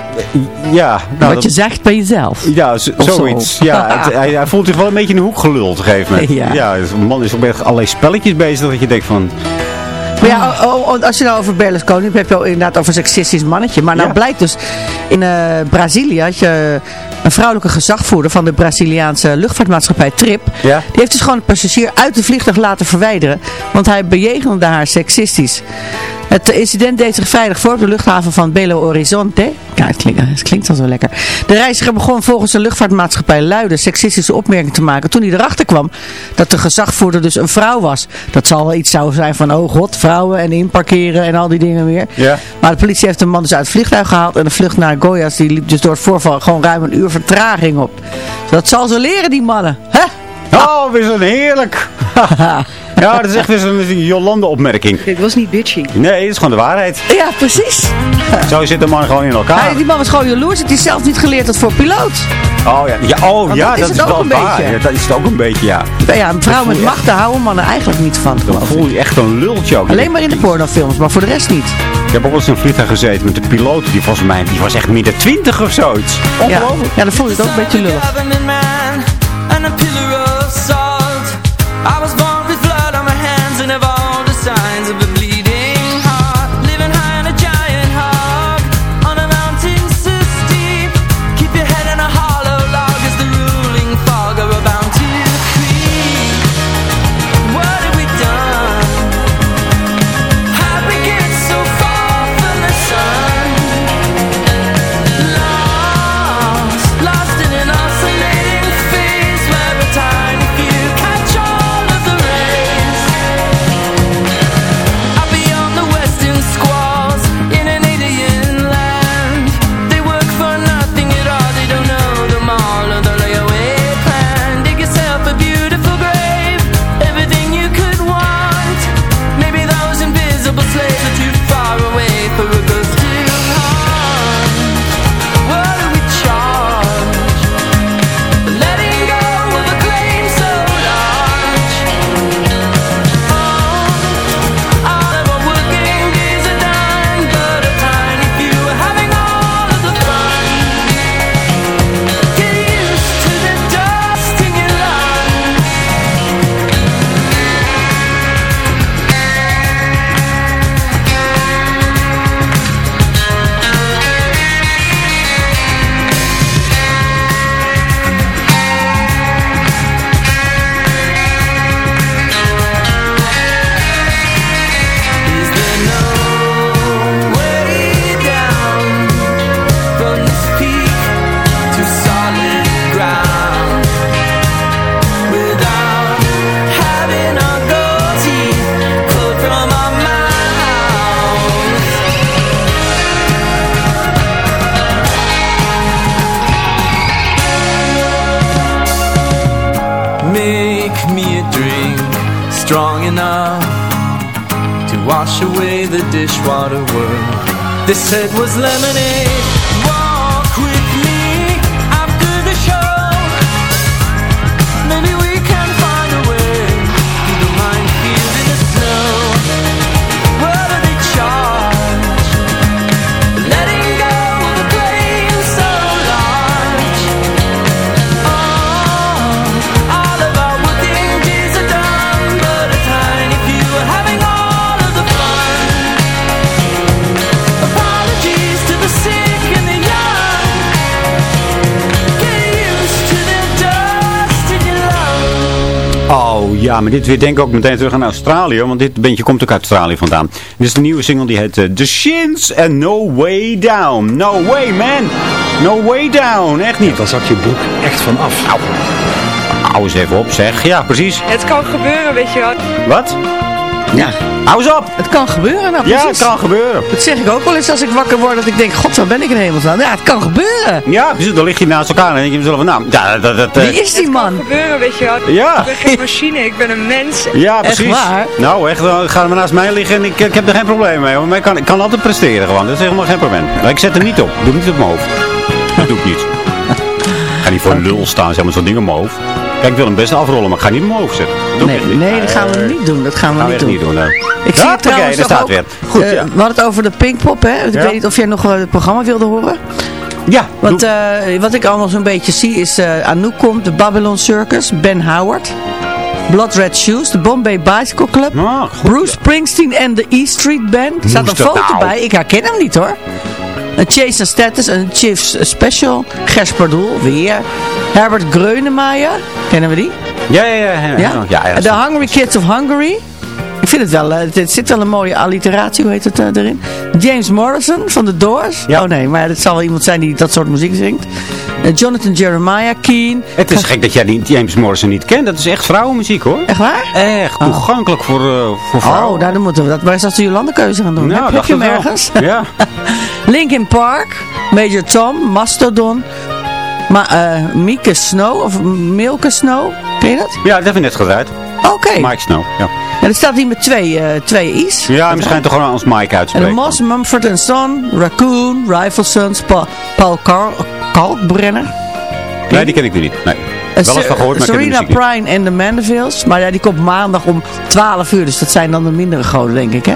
ja, nou, Wat je dat- zegt bij jezelf. Ja, zo. zoiets. Ja, het- hij, hij voelt zich wel een beetje in de hoek geluld op een gegeven moment. Ja. Ja, dus een man is ook met allerlei spelletjes bezig dat je denkt van... Maar ja, oh, oh, als je nou over Berlusconi hebt, heb je al inderdaad over een seksistisch mannetje. Maar nou Ja. blijkt dus, in eh, Brazilië had je een vrouwelijke gezagvoerder van de Braziliaanse luchtvaartmaatschappij TRIP. Ja. Die heeft dus gewoon een passagier uit de vliegtuig laten verwijderen. Want hij bejegende haar seksistisch. Het incident deed zich vrijdag voor op de luchthaven van Belo Horizonte. Ja, het klinkt, het klinkt al zo lekker. De reiziger begon volgens de luchtvaartmaatschappij luide seksistische opmerkingen te maken. Toen hij erachter kwam dat de gezagvoerder dus een vrouw was. Dat zal wel iets zou zijn van, oh god, vrouwen en inparkeren en al die dingen meer. Ja. Maar de politie heeft de man dus uit het vliegtuig gehaald. En de vlucht naar Goiás die liep dus door het voorval gewoon ruim een uur vertraging op. Dat zal ze leren, die mannen. Hè? Oh, weer zo'n heerlijk! ja, dat is echt weer zo'n Jolande-opmerking. Dit was niet bitchy. Nee, dat is gewoon de waarheid. Ja, precies. Zo zit de man gewoon in elkaar. Hij, die man was gewoon jaloers dat hij zelf niet geleerd had voor piloot. Oh ja, ja, oh, Want ja dat is dat het is ook wel een waar. beetje. Ja, dat is het ook een beetje, ja. Ja, een vrouw met macht, daar houden mannen eigenlijk niet van. Dan ik. voel je echt een lultje ook. Alleen maar in de pornofilms, maar voor de rest niet. Ik heb ook wel eens in een vliegtuig gezeten met de piloot. Die volgens mij die was echt midden twintig of zoiets. Ja, Ongelooflijk. ja, dan voel je het ook een beetje lullig. lemon Oh ja, maar dit weer denk ik ook meteen terug aan Australië. Want dit bandje komt ook uit Australië vandaan. Dit is de nieuwe single die heet eh, The Shins and No Way Down. No way man. No way down. Echt niet. Dan zak je broek echt van af. Au. Hou eens even op zeg. Ja, precies. Het kan gebeuren, weet je wel. Wat? Ja. Hou eens op. Het kan gebeuren, nou Ja, het kan gebeuren. Dat zeg ik ook wel eens als ik wakker word, dat ik denk, god, waar ben ik in hemelsnaam? Ja, het kan gebeuren. Ja, precies. Dan lig je naast elkaar en dan denk je mezelf van, nou, ja, dat, dat, eh, Wie is die man? gebeuren, weet je wel. Ja. Ik ben geen machine, ik ben een mens. Ja, precies. waar? Nou, echt, dan ga maar naast mij liggen en ik, ik heb er geen probleem mee. Want ik kan, ik kan altijd presteren gewoon. Dat is helemaal geen probleem. Maar ik zet er niet op. Ik doe het niet op mijn hoofd. Dat doe ik niet. Ik ga niet voor lul staan, zeg maar, zo'n ding op mijn hoofd. Kijk, ik wil hem best afrollen, maar ik ga niet hoofd zetten. Nee, nee, dat gaan we niet doen. Dat gaan we gaan niet doen. niet doen. nee. Ik zie Ja, het trouwens toch staat ook, weer. Goed, eh, ja. We hadden het over de Pinkpop, hè? Ik Ja. weet niet of jij nog het programma wilde horen. Ja, Want eh, wat ik allemaal zo'n beetje zie is eh Anouk komt, de Babylon Circus, Ben Howard, Blood Red Shoes, de Bombay Bicycle Club, Ah, Bruce Springsteen en de E Street Band. Er staat een foto nou? bij, ik herken hem niet hoor. And Status, een Chiefs Special, Gers Pardoel, weer. Herbert Greunemeyer, kennen we die? Ja, ja, ja. ja, Ja? ja, ja, The Hungry Kids of Hungary. Ik vind het wel, eh, het, zit wel een mooie alliteratie, hoe heet het eh, erin? James Morrison van The Doors. Ja. Oh nee, maar het zal wel iemand zijn die dat soort muziek zingt. Eh, Jonathan Jeremiah, Keen. Het is gek dat jij die James Morrison niet kent. Dat is echt vrouwenmuziek hoor. Echt waar? Echt toegankelijk voor, voor vrouwen. Oh, nou, dan moeten we dat maar eens als de Jolande keuze gaan doen. Nou, heb, je hem wel. ergens? Ja. Linkin Park, Major Tom, Mastodon, Ma eh, Mieke Snow of Milke Snow. Ken je dat? ja, dat heb je net gedraaid. Oké. Mike Snow, ja. En er staat hier met twee, eh, twee i's. Ja, misschien toch gewoon als Mike uit te En. Moss, Mumford Son, Raccoon, Rifle Sons, Pa- Paul Kalkbrenner. Nee, die ken ik weer niet. Nee. Eh, Wel eens van gehoord, maar ik Serena niet. Prine en de Mandevilles. Maar ja, die komt maandag om 12 uur. Dus dat zijn dan de mindere goden, denk ik, hè?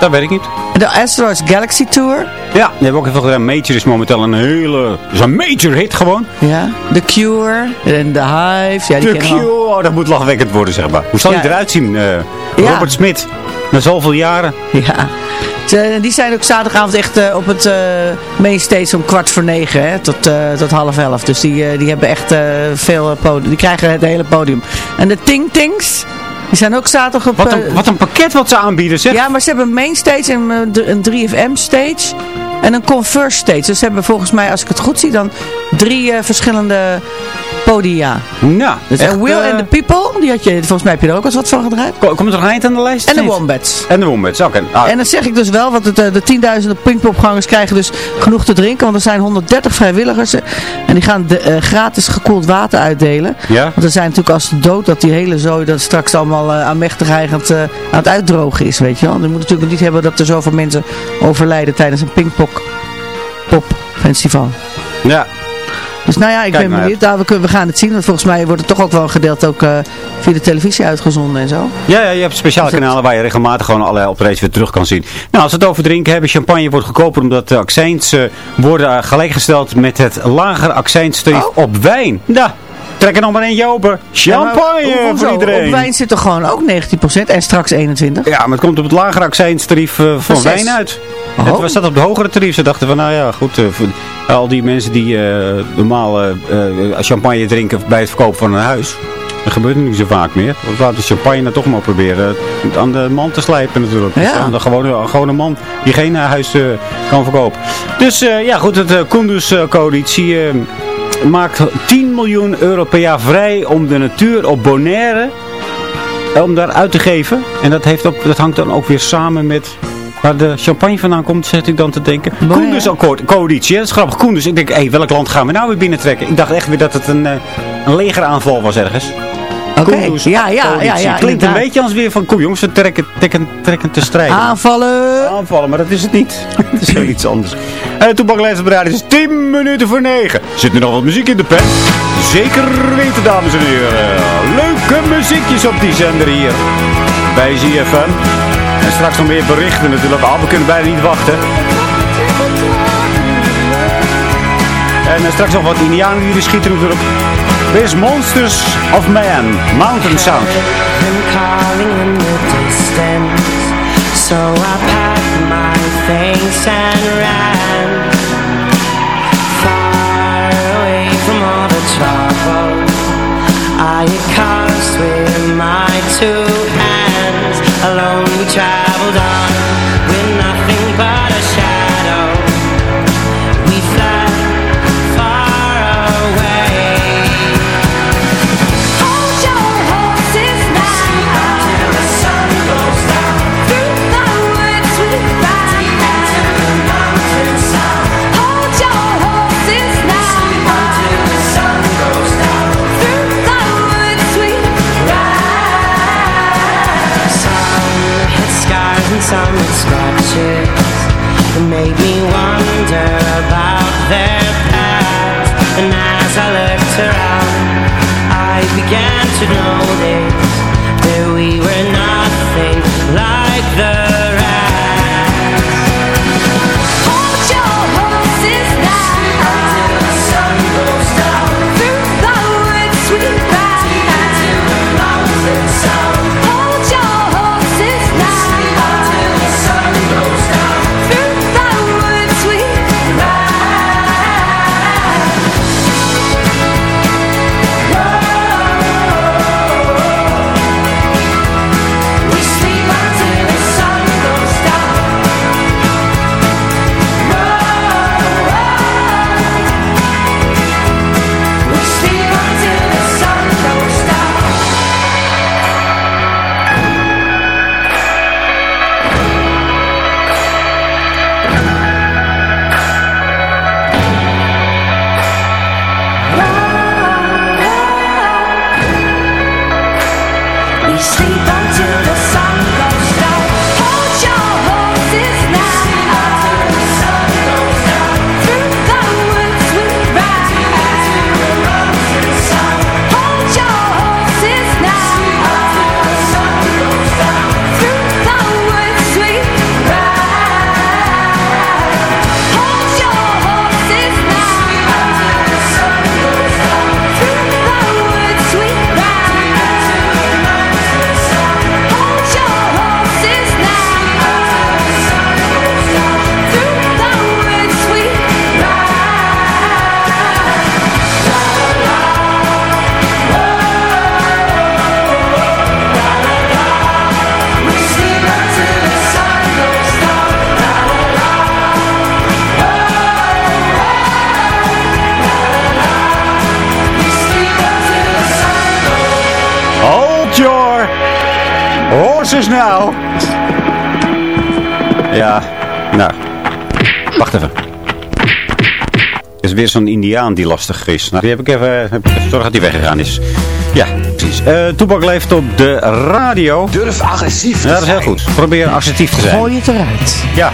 Dat weet ik niet. De Asteroids Galaxy Tour. Ja, die hebben ook even gedaan. Major is momenteel een hele... Dat is een major hit gewoon. Ja. The Cure. En The Hive. Ja, die The al. Cure, oh, dat moet lachwekkend worden, zeg maar. Hoe zal Ja. hij eruit zien? eh, Ja. Robert Smith. Na zoveel jaren. Ja. Ze, die zijn ook zaterdagavond echt eh, op het uh, mainstage om kwart voor negen hè, tot, eh, tot half elf. Dus die, eh, die hebben echt eh, veel podium. Die krijgen het hele podium. En de Ting Tings, die zijn ook zaterdag op... Wat eh, een, wat een pakket wat ze aanbieden, zeg. Ja, maar ze hebben een mainstage en eh, een 3FM stage en een Converse stage. Dus ze hebben volgens mij, als ik het goed zie, dan drie eh, verschillende podia. Nou, Dus en Will eh, and the People, die had je, volgens mij heb je er ook eens wat van gedraaid. ko- Komt er een eind aan de lijst? En de? Wombats. En de Wombats, oké. Ah, En dan zeg ik dus wel, want het, eh, de tienduizenden Pinkpopgangers krijgen dus genoeg te drinken. Want er zijn 130 vrijwilligers eh, en die gaan de, eh, gratis gekoeld water uitdelen. ja? Want er zijn natuurlijk als de dood dat die hele zooi dat straks allemaal uh, aanmächtig aan het, eh, aan het uitdrogen is, weet je wel. Je moet natuurlijk niet hebben dat er zoveel mensen overlijden tijdens een Pinkpop pop festival. Ja. Dus nou ja, ik Kijk ben benieuwd. Nou, we, gaan het zien. Want volgens mij wordt het toch ook wel een gedeelte ook eh, via de televisie uitgezonden en zo. Ja, ja, je hebt speciale Dus kanalen waar je regelmatig gewoon allerlei optredens weer terug kan zien. Nou, als we het over drinken hebben, champagne wordt goedkoper omdat de accijns eh, worden eh, gelijkgesteld met het lagere accijnstarief Oh. op wijn. Nou, trek er nog maar eentje open. Champagne Ja, maar hoezo? voor iedereen. Op wijn zit er gewoon ook 19% en straks 21%. Ja, maar het komt op het lagere accijnstarief eh, van wijn uit. Oh. Het was dat op de hogere tarief. Ze dachten van, nou ja, goed, eh, al die mensen die eh, normaal champagne drinken bij het verkopen van een huis. Dat gebeurt nu niet zo vaak meer. Want laten we champagne nou toch maar proberen aan de man te slijpen natuurlijk. Ja. Dus aan de gewone, man die geen huis kan verkopen. Dus ja goed, het uh, Kunduz-coalitie maakt 10 miljoen euro per jaar vrij om de natuur op Bonaire eh, om daar uit te geven. En dat, heeft ook, dat hangt dan ook weer samen met waar de champagne vandaan komt, zet ik dan te denken. Bonaire. Koenders coalitie, hè? dat is grappig. Koenders, ik denk, hé, welk land gaan we nou weer binnentrekken? Ik dacht echt weer dat het een, eh, een legeraanval was ergens. Oké, Kunduz ja, ja, ja, ja, Klinkt een beetje als weer van, kom jongens, we trekken, trekken, trekken te strijden. Aanvallen! Aanvallen, maar dat is het niet. het is zoiets anders. En de toepaklijst op de radio is 10 minuten voor 9. Zit er nog wat muziek in de pen? Zeker weten, dames en heren. Leuke muziekjes op die zender hier. Bij ZFM. En straks nog meer berichten natuurlijk. Ah, we kunnen bijna niet wachten. En eh, straks nog wat indianen die schieten natuurlijk. Is Monsters of Man. Mountain Sound. him calling in the distance So I packed my things and ran Far away from all the trouble I had scratches It made me wonder about their past. And as I looked around I began to notice That we were nothing now. Ja, nou. Wacht even. Er is weer zo'n indiaan die lastig is. Nou, die heb ik even, heb ik even zorg dat hij weggegaan is. Ja, precies. Eh Toepak leeft op de radio. Durf agressief te Ja, dat is heel goed. Probeer assertief te zijn. Gooi het eruit. Ja.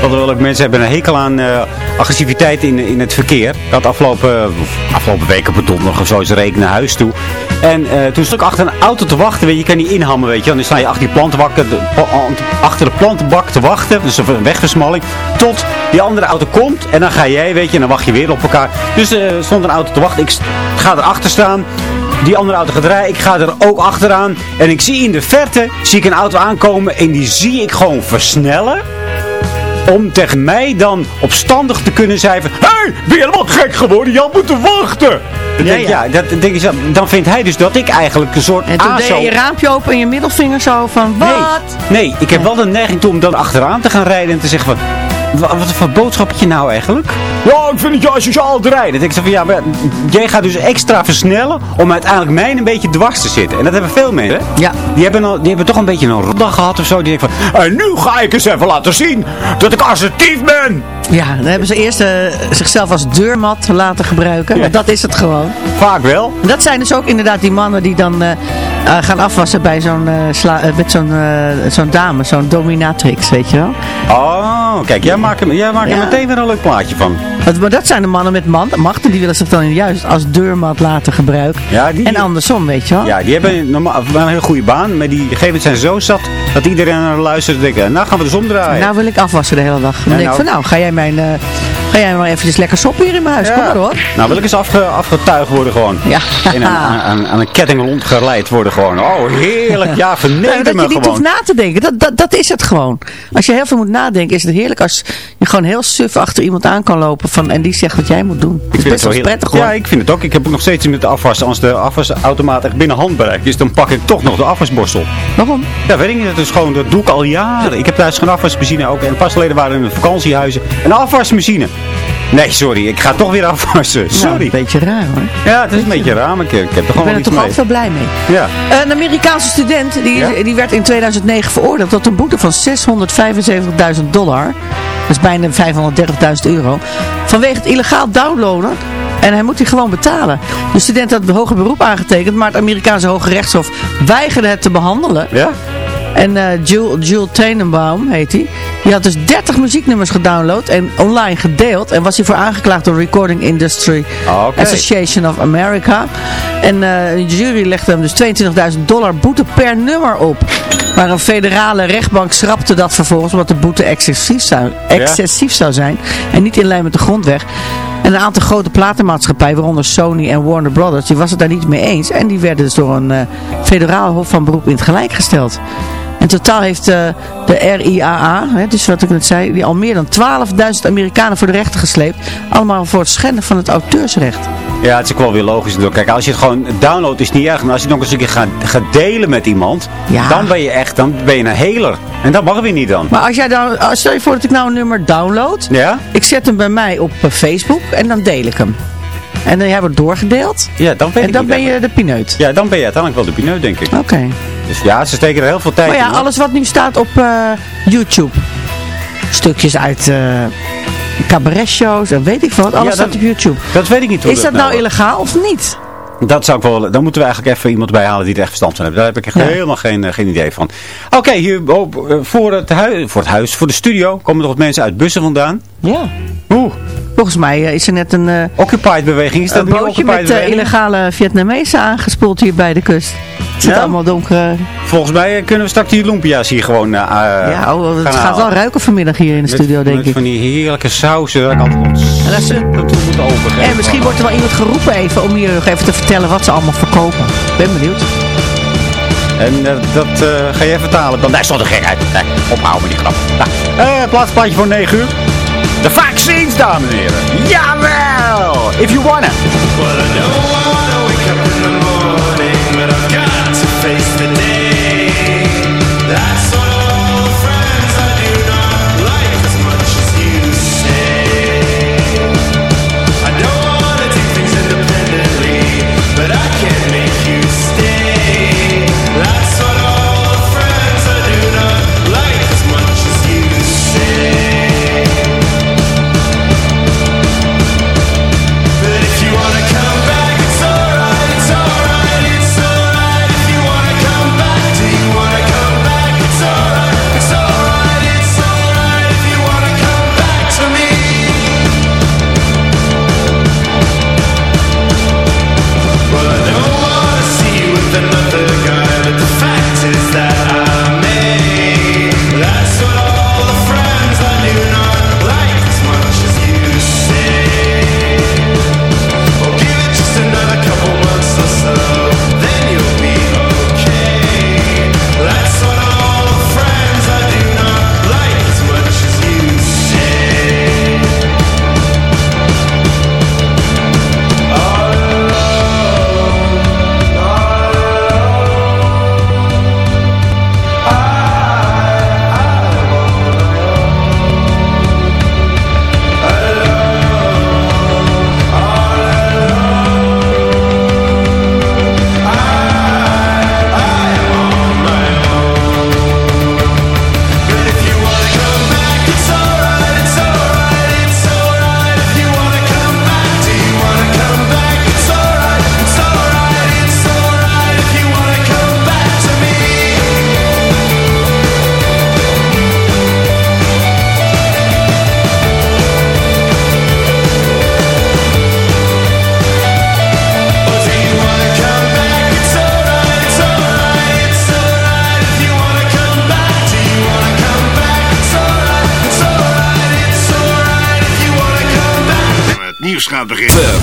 Want wel ook mensen hebben een hekel aan eh, agressiviteit in, in het verkeer. Had afgelopen, afgelopen week op het donderdag of zo ik naar huis toe. En eh, toen stond ik achter een auto te wachten. Weet je, je kan niet inhammen, weet je. Dan sta je achter de, plantenbak te wachten. Dus een wegversmalling. Tot die andere auto komt. En dan ga jij, weet je, en dan wacht je weer op elkaar. Dus er stond een auto te wachten. Ik ga erachter staan. Die andere auto gaat rijden. Ik ga er ook achteraan. En ik zie in de verte zie ik een auto aankomen. En die zie ik gewoon versnellen om tegen mij dan opstandig te kunnen zijn. Hé, hey, ben je helemaal gek geworden? Je had moeten wachten. Dan Ja, denk, ja. ja, dat, denk ik zo, dan vindt hij dus dat ik eigenlijk een soort En toen deed aso... je je raampje open en je middelvinger zo van, wat? Nee, nee, ik heb wel de neiging om dan achteraan te gaan rijden en te zeggen van... wa- wat voor boodschap heb je nou eigenlijk? Ja, ik vind het juist sociaal te rijden. Dan denk ik zo van, ja, maar jij gaat dus extra versnellen om uiteindelijk mij een beetje dwars te zitten. En dat hebben veel mensen. hè? Ja. Die hebben, al, die hebben toch een beetje een rotdag gehad of zo. Die denken van, en nu ga ik eens even laten zien dat ik assertief ben. Ja, dan hebben ze eerst eh, zichzelf als deurmat laten gebruiken. Ja. Dat is het gewoon. Vaak wel. En dat zijn dus ook inderdaad die mannen die dan eh, eh, gaan afwassen bij zo'n sla- eh, met zo'n zo'n dame, zo'n dominatrix, weet je wel. Oh, kijk, jij maakt, jij maakt er meteen weer een leuk plaatje van. Dat, maar dat zijn de mannen met man, macht en die willen zich dan juist als deurmat laten gebruiken. Ja, die, En andersom, weet je wel. Ja, die hebben normaal, een hele goede baan. Maar die gegeven zijn zo zat dat iedereen naar luistert en denkt, nou gaan we dus omdraaien. Nou wil ik afwassen de hele dag. Dan Ja, denk ik nou- van nou, ga jij, mijn, eh, ga jij maar eventjes lekker soppen hier in mijn huis. Ja. Kom maar hoor. Nou wil ik eens afge, afgetuigd worden gewoon. Ja. En aan, aan, aan een ketting rondgeleid worden gewoon. Oh, heerlijk. Ja, verneder dat me je niet gewoon. hoeft na te denken. Dat, dat, dat is het gewoon. Als je heel veel moet nadenken, is het heerlijk als je gewoon heel suf achter iemand aan kan lopen van, en die zegt wat jij moet doen. Het is Ik vind best het wel prettig hoor. Ja, ik vind het ook. Ik heb ook nog steeds met de afwassen. Als de afwasautomaat echt binnen handbereik is, dan pak ik toch nog de afwasborstel. Waarom? Ja, weet ik niet. Dat is gewoon, dat doe ik al jaren. Ik heb thuis geen afwasmachine ook. En pas geleden waren we in een vakantiehuizen een afwasmachine. Nee, sorry. Ik ga toch weer afwassen. Nou, Sorry. een beetje raar hoor. Ja, het is een beetje raar, maar ik, ik heb er Ik gewoon ben wel er toch mee. altijd wel blij mee. Ja. Een Amerikaanse student die, Ja? die werd in 2009 veroordeeld tot een boete van 675.000 dollar. Dat is bijna 530.000 euro. Vanwege het illegaal downloaden. En hij moet die gewoon betalen. De student had het hoger beroep aangetekend, maar het Amerikaanse Hoge Rechtshof weigerde het te behandelen. Ja? En eh Jules, Jules Tenenbaum heet hij. Die had dus 30 muzieknummers gedownload en online gedeeld. En was hiervoor aangeklaagd door Recording Industry Ah. Association of America. En eh, de jury legde hem dus 22.000 dollar boete per nummer op. Maar een federale rechtbank schrapte dat vervolgens omdat de boete excessief zou, excessief zou zijn. En niet in lijn met de grondweg. En een aantal grote platenmaatschappijen, waaronder Sony en Warner Brothers, die was het daar niet mee eens. En die werden dus door een eh, federaal hof van beroep in het gelijk gesteld. In totaal heeft eh, de RIAA, hè, dus wat ik net zei, die al meer dan 12.000 Amerikanen voor de rechter gesleept. Allemaal voor het schenden van het auteursrecht. Ja, het is ook wel weer logisch. Kijk, als je het gewoon downloadt is niet erg. Maar als je het nog eens een keer gaat, gaat delen met iemand, Ja. dan ben je echt dan ben je een heler. En dat mag weer niet dan. Maar als jij dan, als- stel je voor dat ik nou een nummer download. Ja? Ik zet hem bij mij op eh, Facebook en dan deel ik hem. En dan hebben we het doorgedeeld. Ja, dan weet En dan ben je de pineut. Ja, dan ben je uiteindelijk wel de pineut, denk ik. Oké. Dus ja, ze steken er heel veel tijd Maar ja, in. hoor. alles wat nu staat op eh, YouTube. Stukjes uit eh cabaretshows en weet ik veel wat. Alles Ja, dat- staat op YouTube. Dat weet ik niet. hoe Is dat nou nou illegaal of niet? Dat zou ik wel, dan moeten we eigenlijk even iemand bij halen die er echt verstand van heeft. Daar heb ik echt Ja. helemaal geen, eh, geen idee van. Oké, hier oh, eh, voor, het huis, voor het huis, voor de studio, komen er wat mensen uit bussen vandaan. Ja. Oeh. Volgens mij eh, is er net een, eh, Occupied beweging. Is dat een bootje met eh, illegale Vietnamezen aangespoeld hier bij de kust. Het zit Ja? allemaal donker. Volgens mij kunnen we straks die lumpia's hier gewoon uh, ja, oh, het gaan gaat halen. wel ruiken vanmiddag hier in de studio, met, denk met ik. van die heerlijke sausen. Ontzettend. En misschien wordt er wel iemand geroepen even om hier nog even te vertellen wat ze allemaal verkopen. Ik ben benieuwd. En dat eh, ga je even vertalen. Dan, daar stond er gek uit. Nee, ophouden met die grap. Nou, plaatsplaatje voor 9 uur. De vaccines, dames en heren. Jawel! If you wanna.